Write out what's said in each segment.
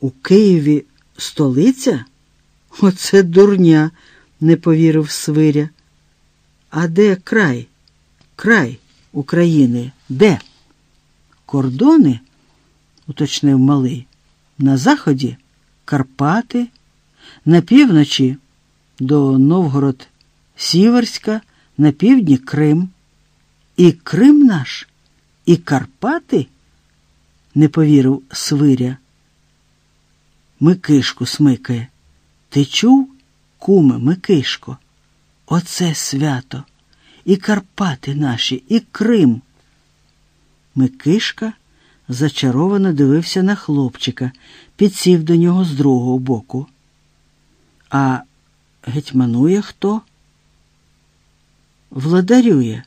У Києві столиця? Оце дурня, не повірив Свиря. А де край? Край України? Де? Кордони? уточнив малий. На заході Карпати, на півночі до Новгород Сіверська, на півдні Крим. І Крим наш, і Карпати? не повірив Свиря. Микишку смикає. Ти чув, куме, Микишко? Оце свято. І Карпати наші, і Крим. Микишка зачаровано дивився на хлопчика, підсів до нього з другого боку. А гетьманує хто? Владарює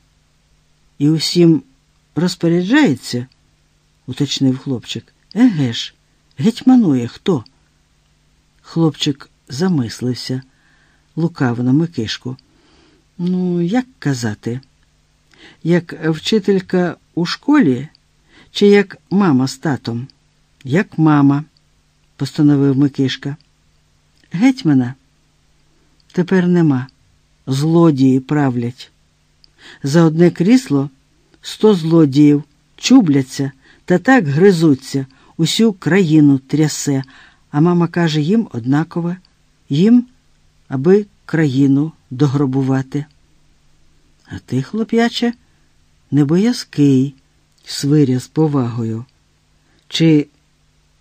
і усім розпоряджається, уточнив хлопчик. Еге ж, гетьманує хто? Хлопчик замислився, лукав на Микишку. Ну, як казати, як вчителька у школі чи як мама з татом? Як мама, постановив Микишка. Гетьмана тепер нема. Злодії правлять. За одне крісло сто злодіїв чубляться та так гризуться, усю країну трясе, а мама каже їм однакове, їм, аби країну догробувати. А ти, хлоп'яче, не боязкий, свиря з повагою. Чи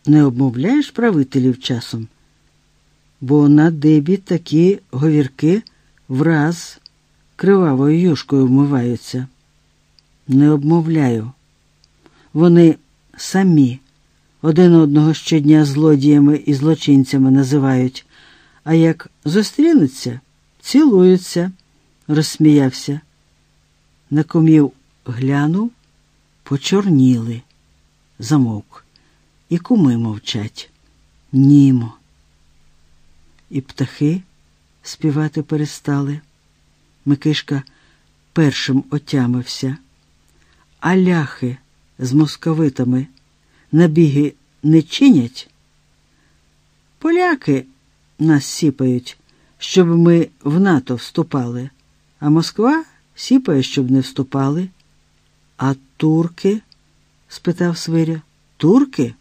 не обмовляєш правителів часом? Бо на дибі такі говірки враз кривавою юшкою вмиваються. Не обмовляю. Вони самі один одного щодня злодіями і злочинцями називають, а як зустрінуться, цілуються, розсміявся. На комів глянув, почорніли, замовк, і куми мовчать. Німо. І птахи співати перестали. Микишка першим отямився, а ляхи з московитами набіги не чинять. Поляки нас сіпають, щоб ми в НАТО вступали, а Москва сіпає, щоб не вступали. А турки? спитав Свиря. Турки?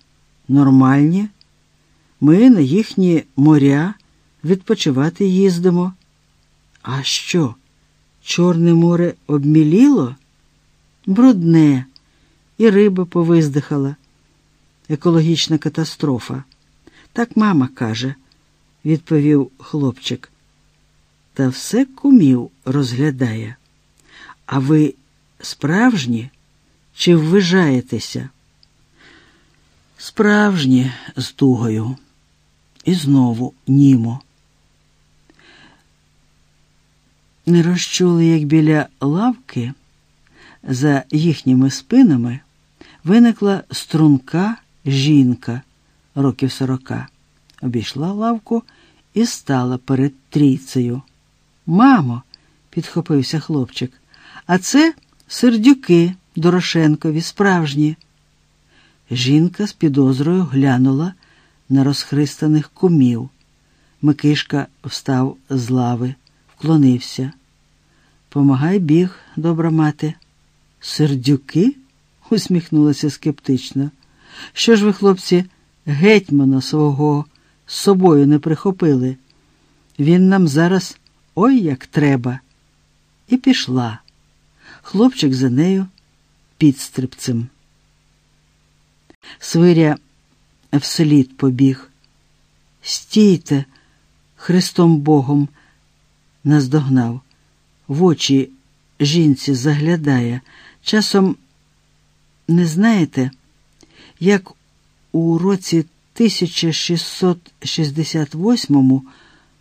Нормальні. Ми на їхні моря відпочивати їздимо. А що? Чорне море обміліло? Брудне, і риба повиздихала. Екологічна катастрофа. Так мама каже, відповів хлопчик. Та все кумів розглядає. А ви справжні чи ввижаєтеся? Справжні з тугою. І знову німо. Не розчули, як біля лавки, за їхніми спинами виникла струнка жінка років сорока. Обійшла лавку і стала перед трійцею. Мамо, підхопився хлопчик, а це сердюки Дорошенкові, справжні. Жінка з підозрою глянула на розхристаних кумів. Микишка встав з лави, вклонився. Помагай біг, добра мати. Сердюки? усміхнулася скептично. Що ж ви, хлопці, гетьмана свого з собою не прихопили? Він нам зараз ой як треба. І пішла. Хлопчик за нею підстрибцем. Свиря вслід побіг. Стійте, Христом Богом, наздогнав, в очі жінці заглядає. Часом не знаєте, як у році 1668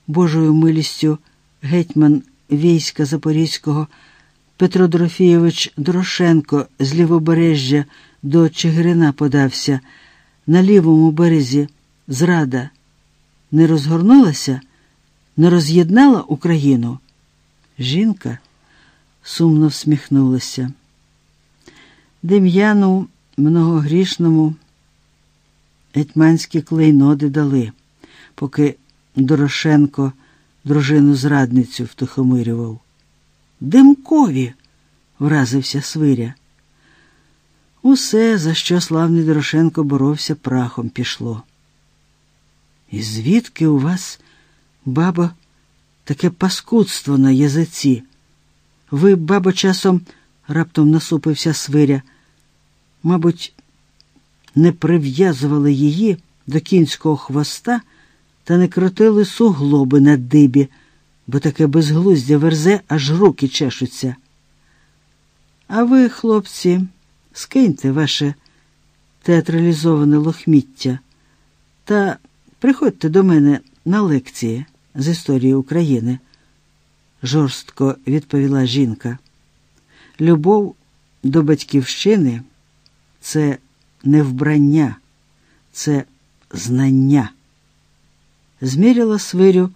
Божою милістю гетьман війська Запорізького Петро Дорофійович Дорошенко з лівобережжя до Чигирина подався, на лівому березі зрада не розгорнулася, не роз'єднала Україну. Жінка сумно всміхнулася. Дем'яну многогрішному гетьманські клейноди дали, поки Дорошенко дружину зрадницю втихомирював. Димкові, вразився Свиря. Усе, за що славний Дорошенко боровся, прахом пішло. І звідки у вас, бабо, таке паскудство на язиці? Ви, бабо, часом раптом насупився свиря. Мабуть, не прив'язували її до кінського хвоста та не крутили суглоби на дибі, бо таке безглуздя верзе, аж руки чешуться. А ви, хлопці, скиньте ваше театралізоване лохміття та приходьте до мене на лекції з історії України, жорстко відповіла жінка. Любов до батьківщини це не вбрання, це знання. Зміряла свирю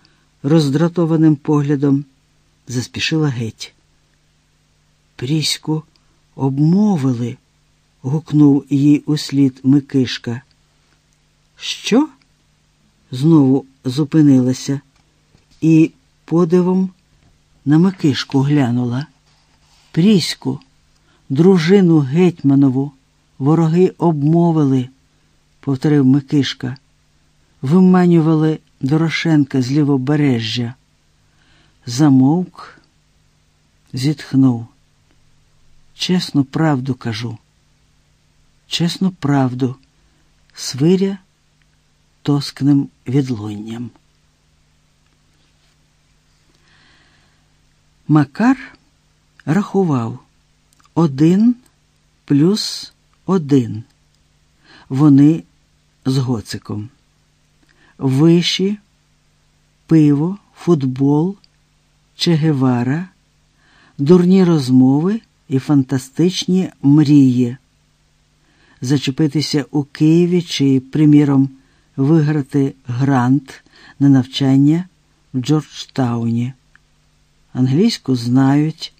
роздратованим поглядом, заспішила геть. Пріську обмовили, гукнув їй услід Микишка. Що? Знову зупинилася і подивом на Микишку глянула. Пріську, дружину гетьманову, вороги обмовили, повторив Микишка, виманювали Дорошенка з лівобережжя. Замовк, зітхнув. Чесну правду кажу. Чесну правду, свиря тоскним відлунням. Макар рахував один плюс один. Вони з гоциком. Виші, пиво, футбол, Чегевара, дурні розмови і фантастичні мрії. Зачепитися у Києві чи, приміром, виграти грант на навчання в Джорджтауні. Англійську знають,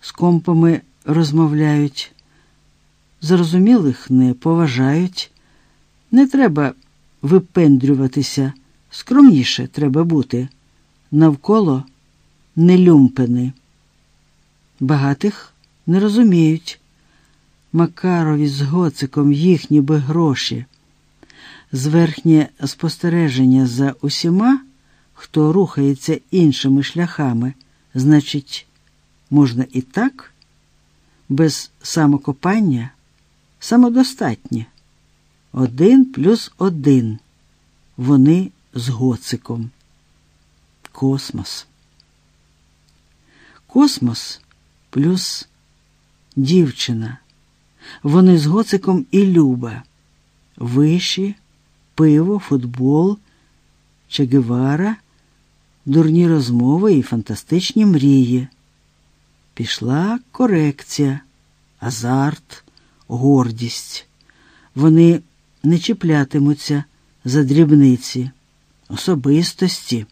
з компами розмовляють, зрозумілих не поважають. Не треба випендрюватися, скромніше треба бути. Навколо не люмпини. Багатих не розуміють. Макарові з гоциком їхні би гроші. Зверхнє спостереження за усіма, хто рухається іншими шляхами, значить, можна і так, без самокопання, самодостатнє. Один плюс один. Вони з гоциком. Космос. Космос плюс дівчина. Вони з гоциком і Люба. Виші, пиво, футбол, Чегевара, дурні розмови і фантастичні мрії. Пішла корекція, азарт, гордість. Вони не чіплятимуться за дрібниці, особистості,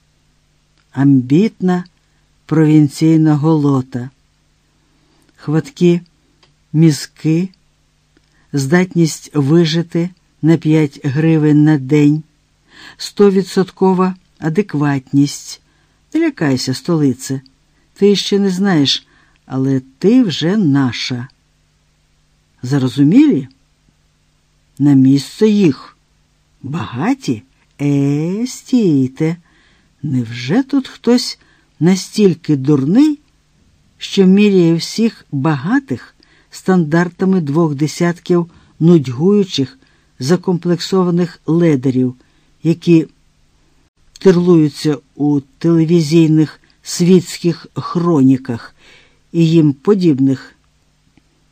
амбітна провінційна голота, хваткі мізки, здатність вижити на 5 гривень на день, стовідсоткова адекватність. Не лякайся, столице, ти ще не знаєш, але ти вже наша. Зарозумілі? На місце їх. Багаті? Е, стійте. Невже тут хтось настільки дурний, що міряє всіх багатих стандартами двох десятків нудьгуючих, закомплексованих ледерів, які терлуються у телевізійних світських хроніках і їм подібних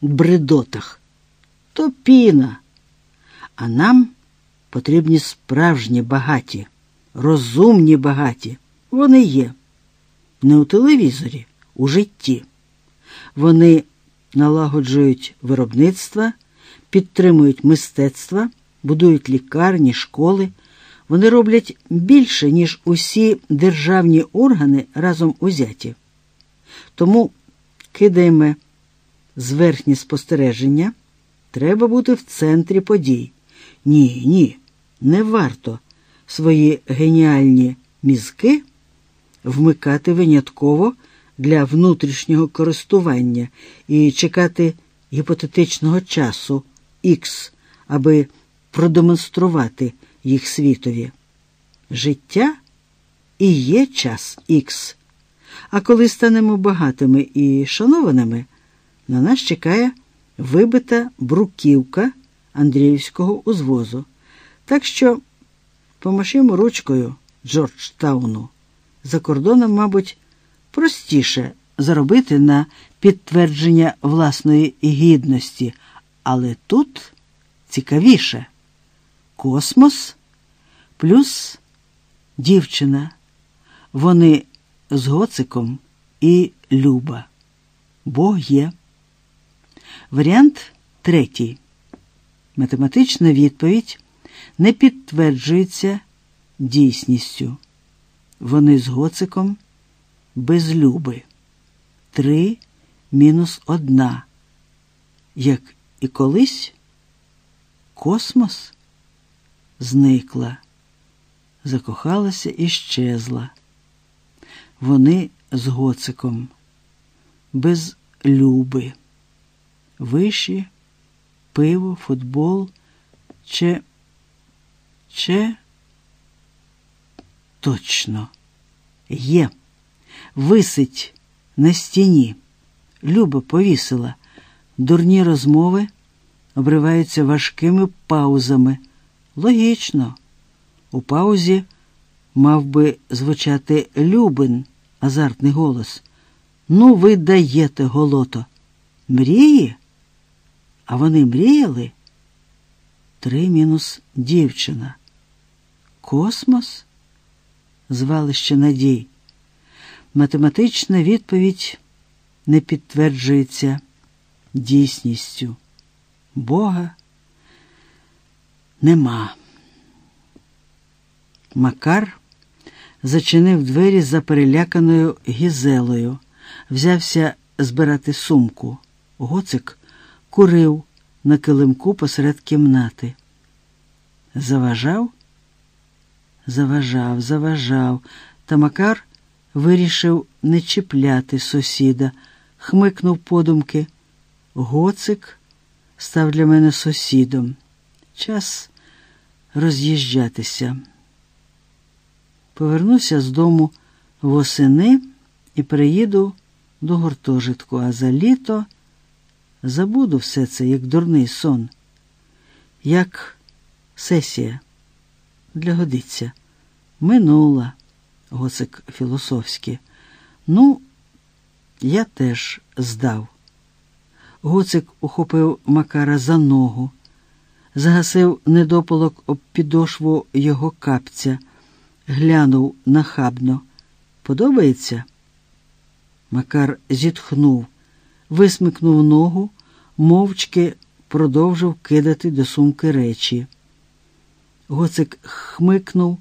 бредотах? То піна. А нам потрібні справжні багаті, розумні багаті. Вони є. Не у телевізорі, у житті. Вони налагоджують виробництва, підтримують мистецтва, будують лікарні, школи. Вони роблять більше, ніж усі державні органи разом узяті. Тому кидаємо зверхні спостереження, треба бути в центрі подій. Ні, ні, не варто свої геніальні мізки вмикати винятково для внутрішнього користування і чекати гіпотетичного часу Х, аби продемонструвати їх світові. Життя і є час Х. А коли станемо багатими і шанованими, на нас чекає вибита бруківка Андріївського узвозу. Так що помашимо ручкою Джорджтауну. За кордоном, мабуть, простіше заробити на підтвердження власної гідності, але тут цікавіше космос плюс дівчина. Вони з гоциком і Люба. Бог є. Варіант третій. Математична відповідь не підтверджується дійсністю. Вони з гоциком без люби. Три мінус одна. Як і колись космос зникла, закохалася і щезла. Вони з гоциком, без люби, виші, пиво, футбол, че, че точно є, висить на стіні. Люба повісила, дурні розмови обриваються важкими паузами. Логічно, у паузі мав би звучати Любин, азартний голос. Ну, ви даєте голото. Мрії? А вони мріяли? Три мінус дівчина. Космос? Звалище надій. Математична відповідь не підтверджується дійсністю. Бога нема. Макар зачинив двері за переляканою гізелою, взявся збирати сумку. Гоцик курив на килимку посеред кімнати. Заважав? Заважав, заважав, та Макар вирішив не чіпляти сусіда, хмикнув подумки. Гоцик став для мене сусідом. Час роз'їжджатися. Повернуся з дому восени і приїду до гуртожитку, а за літо забуду все це, як дурний сон, як сесія для годиться. Минула, гоцик філософськи. Ну, я теж здав. Гоцик ухопив Макара за ногу, загасив недопалок об підошву його капця, глянув нахабно. Подобається? Макар зітхнув, висмикнув ногу, мовчки продовжив кидати до сумки речі. Гоцик хмикнув,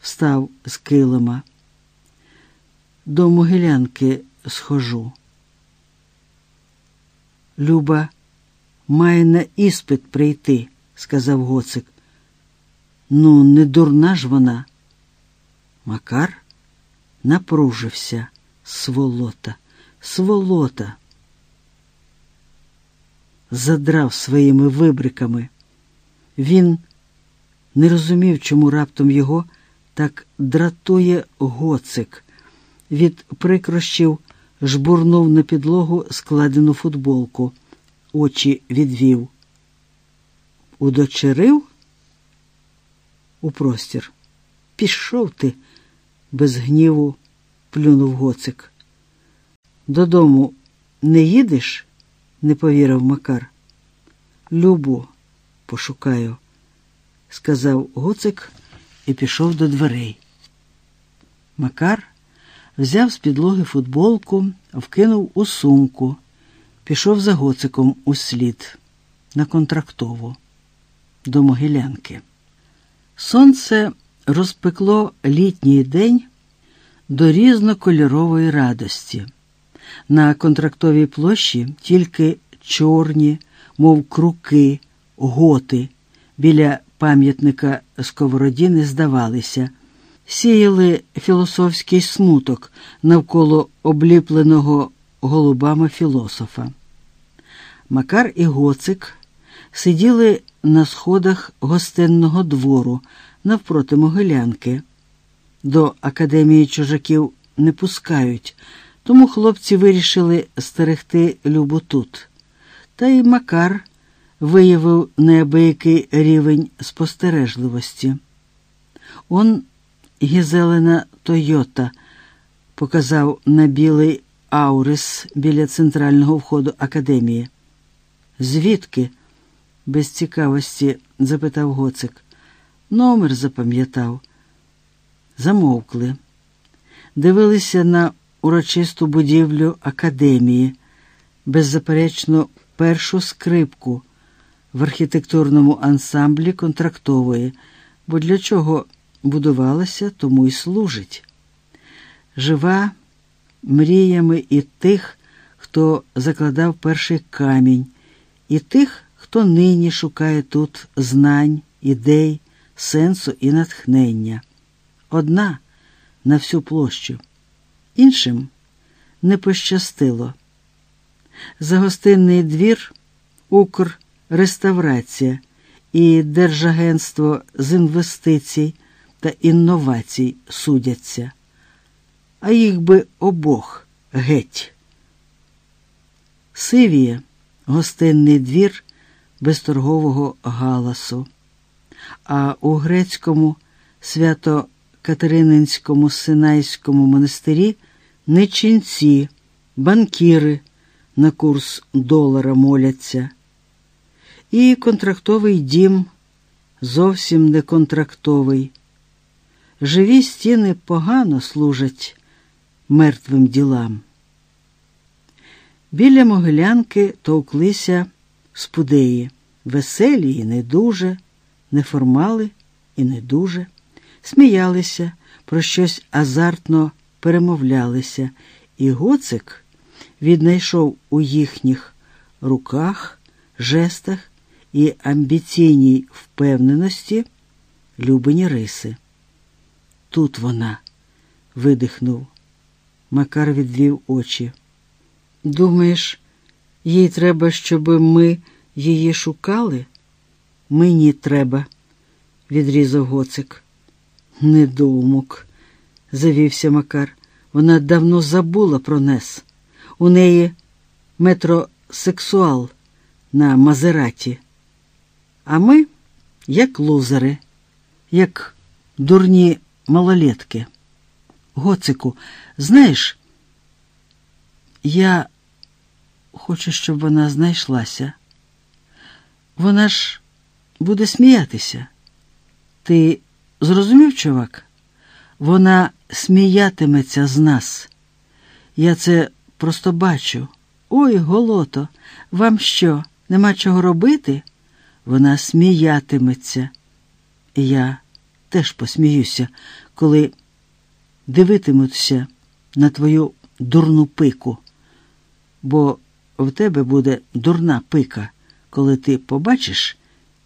встав з килима. До могилянки схожу. Люба має на іспит прийти, сказав гоцик. Ну, не дурна ж вона. Макар напружився. Сволота, сволота. Задрав своїми вибриками. Він не розумів, чому раптом його так дратує гоцик. Від прикрощів жбурнув на підлогу складену футболку, очі відвів. Удочерив у простір. Пішов ти, без гніву плюнув гоцик. Додому не їдеш? Не повірив Макар. Любу, пошукаю, сказав гоцик і пішов до дверей. Макар взяв з підлоги футболку, вкинув у сумку, пішов за гоциком у слід на контрактову до Могилянки. Сонце розпекло літній день до різнокольорової радості. На контрактовій площі тільки чорні, мов круки, готи біля пам'ятника сковороді не здавалися, сіяли філософський смуток навколо обліпленого голубами філософа. Макар і Гоцик сиділи на сходах гостинного двору навпроти Могилянки. До академії чужаків не пускають, тому хлопці вирішили стерегти Любу тут. Та й Макар виявив неабиякий рівень спостережливості. Он Гізелена Тойота показав на білий аурис біля центрального входу академії. Звідки? без цікавості запитав Гоцик. Номер запам'ятав. Замовкли, дивилися на урочисту будівлю академії, беззаперечно першу скрипку в архітектурному ансамблі контрактової, бо для чого будувалася, тому й служить. Жива мріями і тих, хто закладав перший камінь, і тих, хто нині шукає тут знань, ідей, сенсу і натхнення. Одна на всю площу, іншим не пощастило. За гостинний двір Укрреставрація і Держагентство з інвестицій та інновацій судяться, а їх би обох геть. Сивіє гостинний двір без торгового галасу, а у грецькому свято Катерининському Синайському монастирі не ченці, банкіри на курс долара моляться. І контрактовий дім зовсім не контрактовий. Живі стіни погано служать мертвим ділам. Біля могилянки товклися спудеї, веселі і не дуже, неформали і не дуже, сміялися, про щось азартно перемовлялися, і гоцик віднайшов у їхніх руках, жестах і амбіційній впевненості любині риси. Тут вона, видихнув. Макар відвів очі. Думаєш, їй треба, щоб ми її шукали? Мені треба, відрізав гоцик. Недумок, завівся Макар. Вона давно забула про Нес. У неї метросексуал на Мазераті. А ми, як лузери, як дурні малолетки. Гоцику, знаєш, я хочу, щоб вона знайшлася. Вона ж буде сміятися. Ти зрозумів, чувак? Вона сміятиметься з нас. Я це просто бачу. Ой, голото, вам що, нема чого робити? Вона сміятиметься. Я теж посміюся, коли дивитимуться на твою дурну пику, бо в тебе буде дурна пика, коли ти побачиш,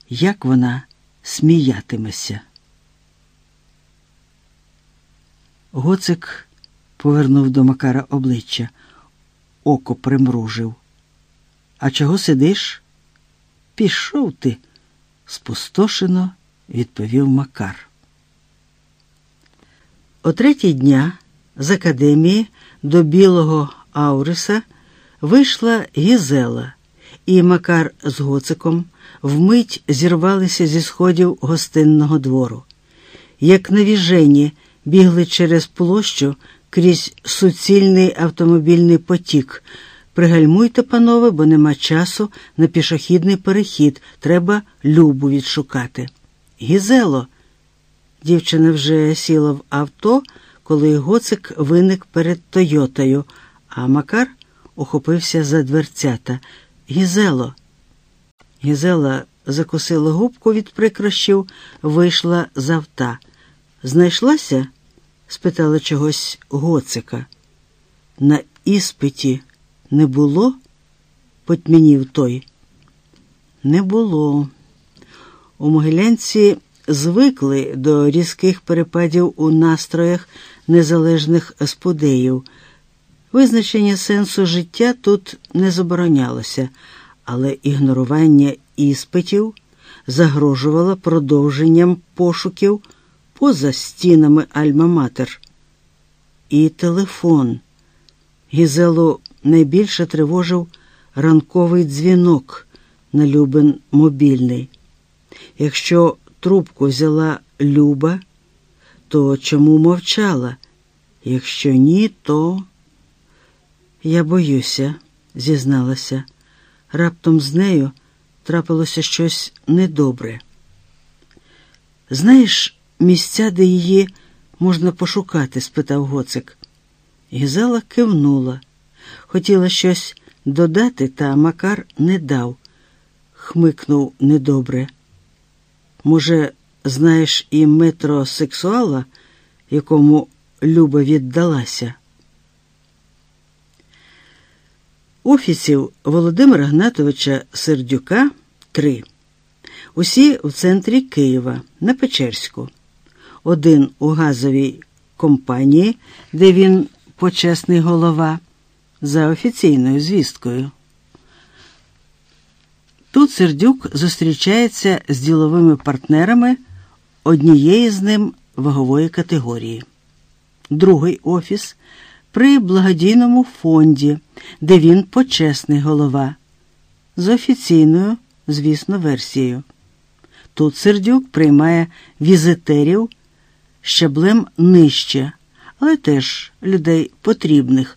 як вона сміятиметься. Гоцик повернув до Макара обличчя, око примружив. А чого сидиш? Пішов ти, спустошено відповів Макар. О третій дня з академії до білого Ауриса вийшла Гізела, і Макар з Гоциком вмить зірвалися зі сходів гостинного двору. Як навіжені бігли через площу крізь суцільний автомобільний потік. Пригальмуйте, панове, бо нема часу на пішохідний перехід. Треба любу відшукати. Гізело. Дівчина вже сіла в авто, коли гоцик виник перед Тойотою, а Макар ухопився за дверцята. Гізело. Гізела закусила губку від прикрощів, вийшла з авта. Знайшлася? Спитала чогось гоцика. На іспиті не було? потьмянів той. Не було. У Могилянці звикли до різких перепадів у настроях незалежних спудеїв. Визначення сенсу життя тут не заборонялося, але ігнорування іспитів загрожувало продовженням пошуків поза стінами Альма-Матер. І телефон. Гізелу найбільше тривожив ранковий дзвінок на Любин мобільний. Якщо трубку взяла Люба, то чому мовчала? Якщо ні, то я боюся, зізналася. Раптом з нею трапилося щось недобре. Знаєш, місця, де її можна пошукати? спитав гоцик. Гізела кивнула. Хотіла щось додати, та Макар не дав, хмикнув недобре. Може, знаєш і метросексуала, якому Люба віддалася? Офісів Володимира Гнатовича Сердюка три. Усі в центрі Києва на Печерську. Один у газовій компанії, де він почесний голова, за офіційною звісткою. Тут Сердюк зустрічається з діловими партнерами однієї з ним вагової категорії. Другий офіс при благодійному фонді, де він почесний голова, з офіційною, звісно, версією. Тут Сердюк приймає візитерів щаблем нижче, але теж людей потрібних.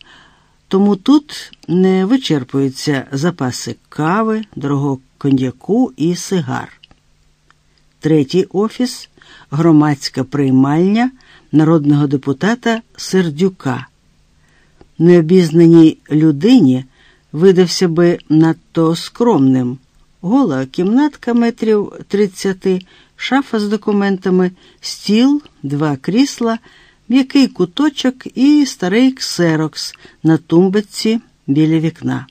Тому тут не вичерпуються запаси кави, дорогого коньяку і сигар. Третій офіс громадська приймальня народного депутата Сердюка. Необізнаній людині видався би надто скромним. Гола кімнатка метрів 30, шафа з документами, стіл, два крісла м'який куточок і старий ксерокс на тумбочці біля вікна.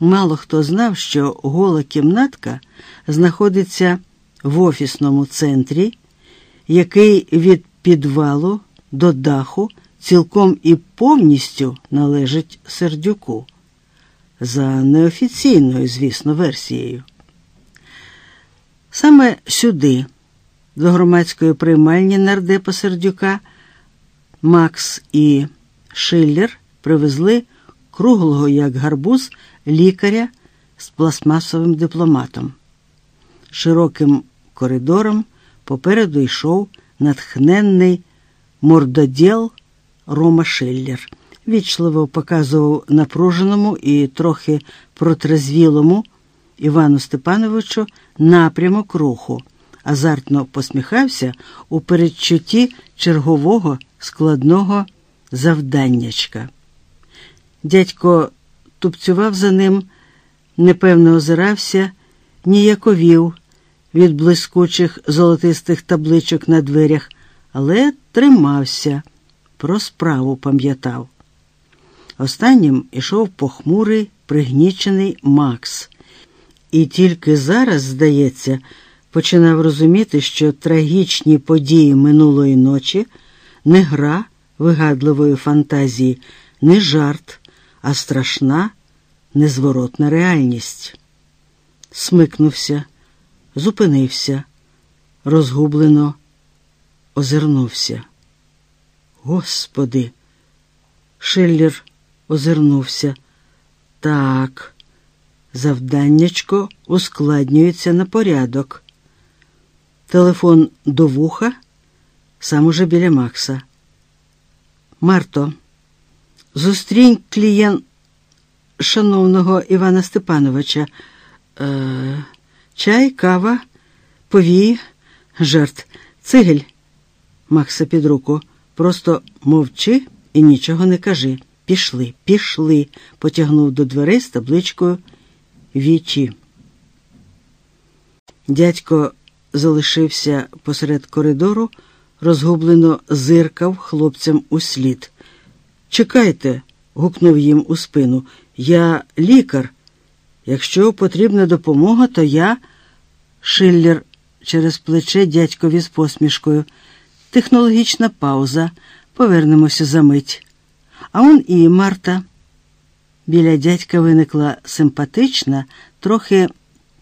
Мало хто знав, що гола кімнатка знаходиться в офісному центрі, який від підвалу до даху цілком і повністю належить сердюку. За неофіційною, звісно, версією. Саме сюди до громадської приймальні нардепа Сердюка Макс і Шиллер привезли круглого, як гарбуз, лікаря з пластмасовим дипломатом. Широким коридором попереду йшов натхненний мордоділ Рома Шиллер. Вічливо показував напруженому і трохи протрезвілому Івану Степановичу напрямок руху азартно посміхався у передчутті чергового складного завданнячка. Дядько тупцював за ним, непевно озирався, ніяковів від блискучих золотистих табличок на дверях, але тримався, про справу пам'ятав. Останнім ішов похмурий, пригнічений Макс. І тільки зараз, здається, починав розуміти, що трагічні події минулої ночі не гра вигадливої фантазії, не жарт, а страшна, незворотна реальність. Смикнувся, зупинився, розгублено озирнувся. Господи, Шиллер озирнувся. Так, завданнячко ускладнюється на порядок. Телефон до вуха, сам уже біля Макса. Марто, зустрінь клієнт шановного Івана Степановича. Е, Чай, кава, повій, жарт, цигель. Макса під руку. Просто мовчи і нічого не кажи. Пішли, пішли, потягнув до дверей з табличкою Вічі. Дядько залишився посеред коридору, розгублено зиркав хлопцям у слід. Чекайте, гукнув їм у спину. Я лікар. Якщо потрібна допомога, то я. Шиллер через плече дядькові з посмішкою. Технологічна пауза. Повернемося за мить. А он і Марта. Біля дядька виникла симпатична, трохи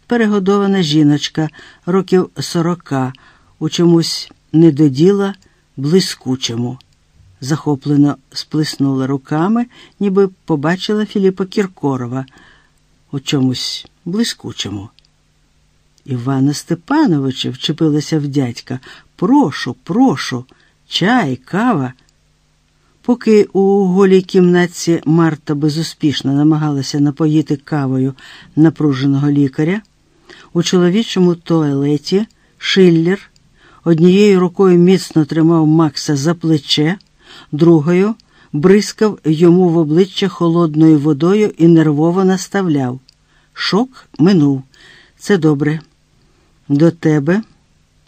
перегодована жіночка років сорока, у чомусь недоділа блискучому. Захоплено сплеснула руками, ніби побачила Філіпа Кіркорова у чомусь блискучому. Івана Степановича вчепилася в дядька. Прошу, прошу, чай, кава. Поки у голій кімнатці Марта безуспішно намагалася напоїти кавою напруженого лікаря, у чоловічому туалеті Шиллер однією рукою міцно тримав Макса за плече, другою бризкав йому в обличчя холодною водою і нервово наставляв. Шок минув. Це добре. До тебе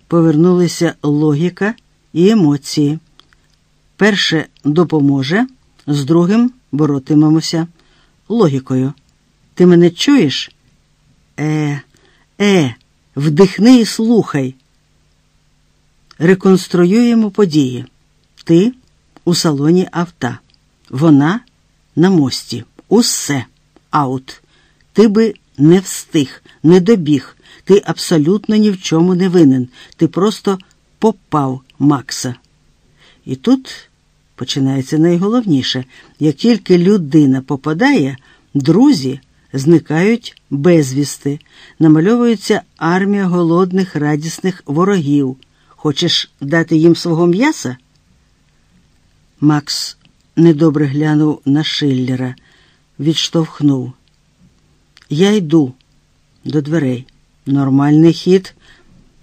повернулися логіка і емоції. Перше допоможе, з другим боротимемося логікою. Ти мене чуєш? Е, е, вдихни і слухай. Реконструюємо події. Ти у салоні авто. Вона на мості. Усе аут. Ти би не встиг, не добіг. Ти абсолютно ні в чому не винен. Ти просто попав Макса. І тут починається найголовніше як тільки людина попадає, друзі зникають безвісти, намальовується армія голодних, радісних ворогів. Хочеш дати їм свого м'яса? Макс недобре глянув на Шиллера, відштовхнув. Я йду до дверей. Нормальний хід.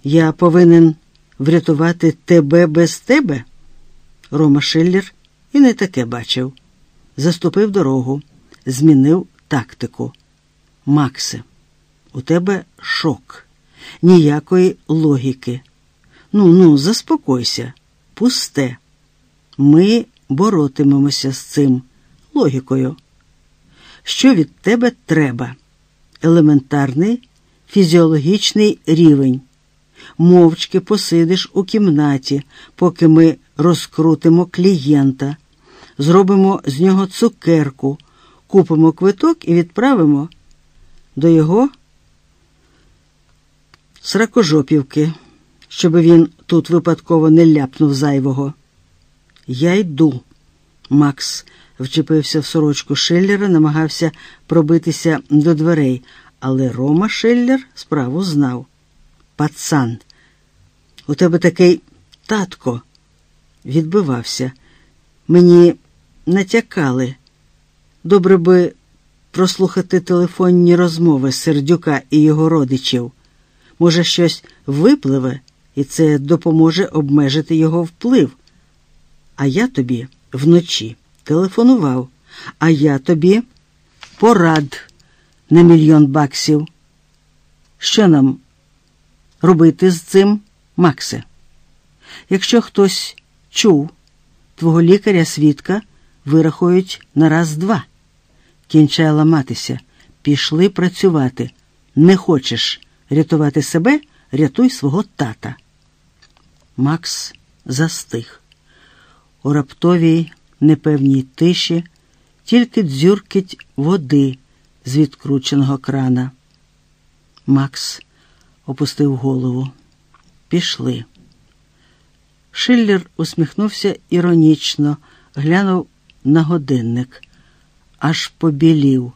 Я повинен врятувати тебе без тебе. Рома Шиллер і не таке бачив. Заступив дорогу, змінив тактику. Максе, у тебе шок, ніякої логіки. Ну, ну, заспокойся, пусте. Ми боротимемося з цим логікою. Що від тебе треба? Елементарний фізіологічний рівень. Мовчки посидиш у кімнаті, поки ми розкрутимо клієнта, зробимо з нього цукерку, купимо квиток і відправимо до його сракожопівки, щоб він тут випадково не ляпнув зайвого. Я йду. Макс вчепився в сорочку Шиллера, намагався пробитися до дверей, але Рома Шиллер справу знав. Пацан, у тебе такий татко відбивався. Мені натякали. Добре би прослухати телефонні розмови Сердюка і його родичів. Може, щось випливе, і це допоможе обмежити його вплив. А я тобі вночі телефонував, а я тобі порад на мільйон баксів. Що нам робити з цим, Максе? Якщо хтось чув, твого лікаря свідка вирахують на раз два. Кінчає ламатися, пішли працювати. Не хочеш рятувати себе, рятуй свого тата. Макс застиг. У раптовій непевній тиші тільки дзюркить води з відкрученого крана. Макс опустив голову. Пішли. Шиллер усміхнувся іронічно, глянув на годинник, аж побілів.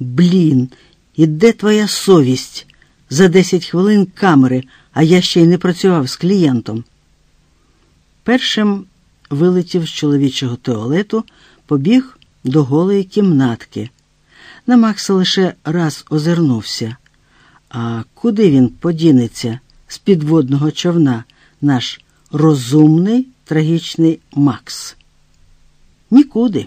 Блін, і де твоя совість? За десять хвилин камери, а я ще й не працював з клієнтом. Першим вилетів з чоловічого туалету, побіг до голої кімнатки. На Макса лише раз озирнувся. А куди він подінеться з підводного човна, наш розумний трагічний Макс? Нікуди.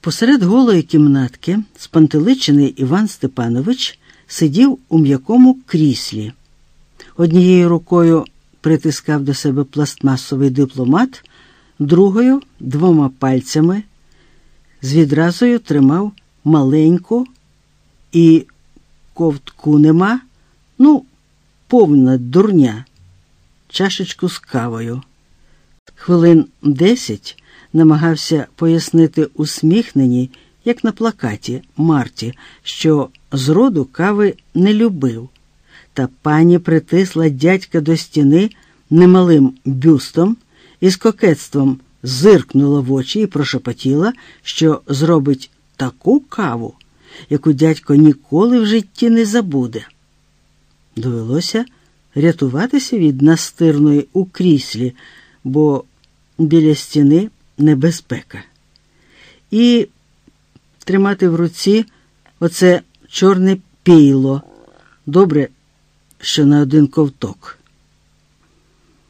Посеред голої кімнатки спантеличений Іван Степанович сидів у м'якому кріслі. Однією рукою притискав до себе пластмасовий дипломат, другою двома пальцями з відразою тримав маленьку і ковтку нема, ну, повна дурня, чашечку з кавою. Хвилин десять намагався пояснити усміхненій, як на плакаті Марті, що зроду кави не любив. Та пані притисла дядька до стіни немалим бюстом і з кокетством зиркнула в очі і прошепотіла, що зробить таку каву, яку дядько ніколи в житті не забуде. Довелося рятуватися від настирної у кріслі, бо біля стіни небезпека. І тримати в руці оце чорне пійло. Добре, що на один ковток.